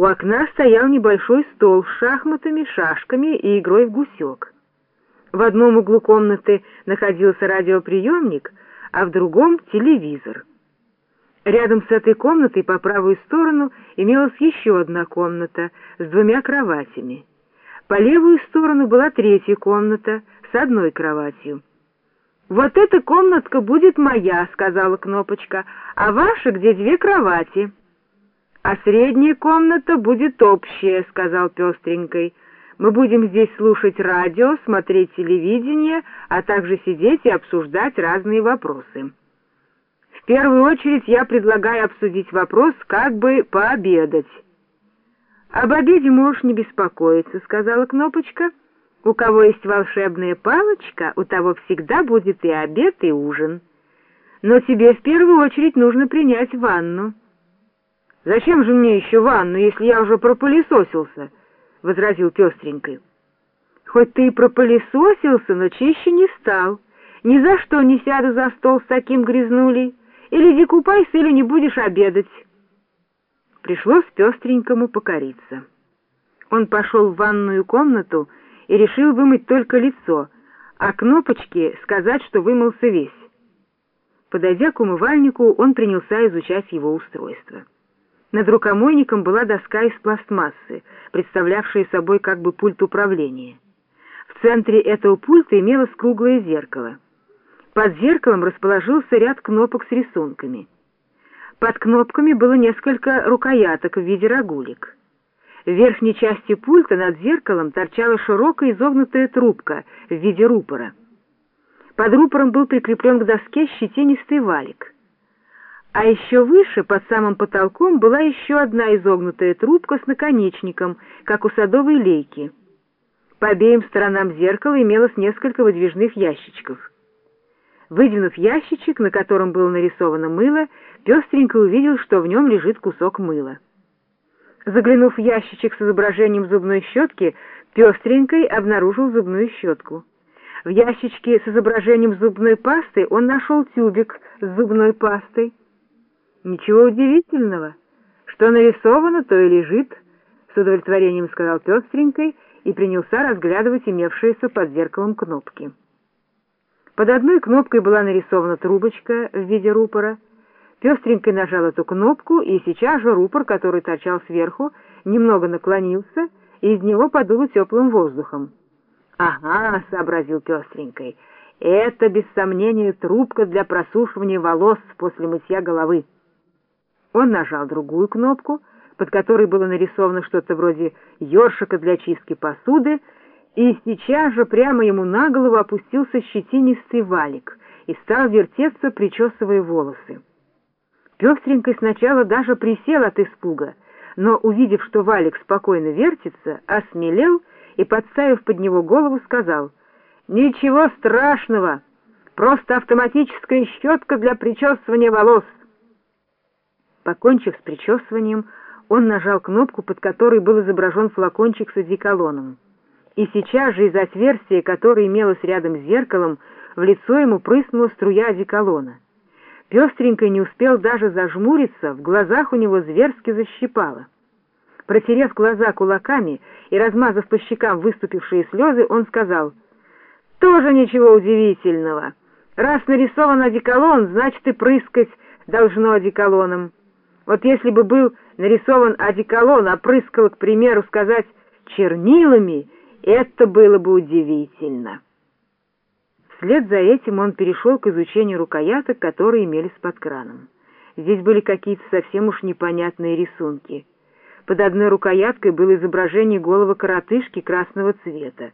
У окна стоял небольшой стол с шахматами, шашками и игрой в гусек. В одном углу комнаты находился радиоприемник, а в другом — телевизор. Рядом с этой комнатой по правую сторону имелась еще одна комната с двумя кроватями. По левую сторону была третья комната с одной кроватью. «Вот эта комнатка будет моя», — сказала Кнопочка, — «а ваша, где две кровати». «А средняя комната будет общая», — сказал Пестренькой. «Мы будем здесь слушать радио, смотреть телевидение, а также сидеть и обсуждать разные вопросы». «В первую очередь я предлагаю обсудить вопрос, как бы пообедать». «Об обеде можешь не беспокоиться», — сказала Кнопочка. «У кого есть волшебная палочка, у того всегда будет и обед, и ужин. Но тебе в первую очередь нужно принять ванну». «Зачем же мне еще ванну, если я уже пропылесосился?» — возразил пестренькой. «Хоть ты и пропылесосился, но чище не стал. Ни за что не сяду за стол с таким грязнулей. Или иди купайся, или не будешь обедать». Пришлось пестренькому покориться. Он пошел в ванную комнату и решил вымыть только лицо, а кнопочки сказать, что вымылся весь. Подойдя к умывальнику, он принялся изучать его устройство. Над рукомойником была доска из пластмассы, представлявшая собой как бы пульт управления. В центре этого пульта имелось круглое зеркало. Под зеркалом расположился ряд кнопок с рисунками. Под кнопками было несколько рукояток в виде рогулек. В верхней части пульта над зеркалом торчала широкая изогнутая трубка в виде рупора. Под рупором был прикреплен к доске щетинистый валик. А еще выше, под самым потолком, была еще одна изогнутая трубка с наконечником, как у садовой лейки. По обеим сторонам зеркала имелось несколько выдвижных ящичков. Выдвинув ящичек, на котором было нарисовано мыло, пестренько увидел, что в нем лежит кусок мыла. Заглянув в ящичек с изображением зубной щетки, пестренькой обнаружил зубную щетку. В ящичке с изображением зубной пасты он нашел тюбик с зубной пастой. «Ничего удивительного. Что нарисовано, то и лежит», — с удовлетворением сказал пестренькой и принялся разглядывать имевшиеся под зеркалом кнопки. Под одной кнопкой была нарисована трубочка в виде рупора. Пестренькой нажал эту кнопку, и сейчас же рупор, который торчал сверху, немного наклонился, и из него подуло теплым воздухом. «Ага», — сообразил пестренькой, — «это, без сомнения, трубка для просушивания волос после мытья головы». Он нажал другую кнопку, под которой было нарисовано что-то вроде ёршика для чистки посуды, и сейчас же прямо ему на голову опустился щетинистый валик и стал вертеться, причесывая волосы. Пестренький сначала даже присел от испуга, но, увидев, что валик спокойно вертится, осмелел и, подставив под него голову, сказал «Ничего страшного, просто автоматическая щетка для причесывания волос». Покончив с причесыванием, он нажал кнопку, под которой был изображен флакончик с одеколоном. И сейчас же из отверстия, которое имелось рядом с зеркалом, в лицо ему прыснула струя одеколона. Пестренько не успел даже зажмуриться, в глазах у него зверски защипало. Протерев глаза кулаками и размазав по щекам выступившие слезы, он сказал, «Тоже ничего удивительного. Раз нарисован одеколон, значит и прыскать должно одеколоном». Вот если бы был нарисован одеколон, а прыскал, к примеру, сказать чернилами, это было бы удивительно. Вслед за этим он перешел к изучению рукояток, которые имелись под краном. Здесь были какие-то совсем уж непонятные рисунки. Под одной рукояткой было изображение голого коротышки красного цвета.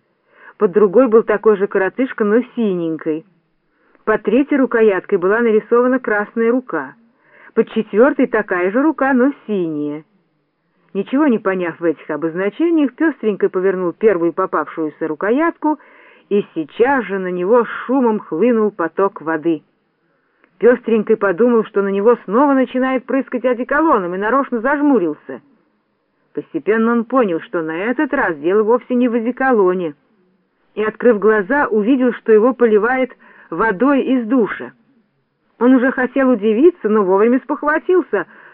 Под другой был такой же коротышка, но синенькой. Под третьей рукояткой была нарисована красная рука — под четвертой такая же рука, но синяя. Ничего не поняв в этих обозначениях, пестренько повернул первую попавшуюся рукоятку, и сейчас же на него шумом хлынул поток воды. Пестренькой подумал, что на него снова начинает прыскать одеколоном, и нарочно зажмурился. Постепенно он понял, что на этот раз дело вовсе не в одеколоне, и, открыв глаза, увидел, что его поливает водой из душа. Он уже хотел удивиться, но вовремя спохватился.